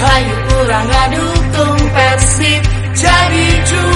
Rahayu kurang adu tung Persib jadi juara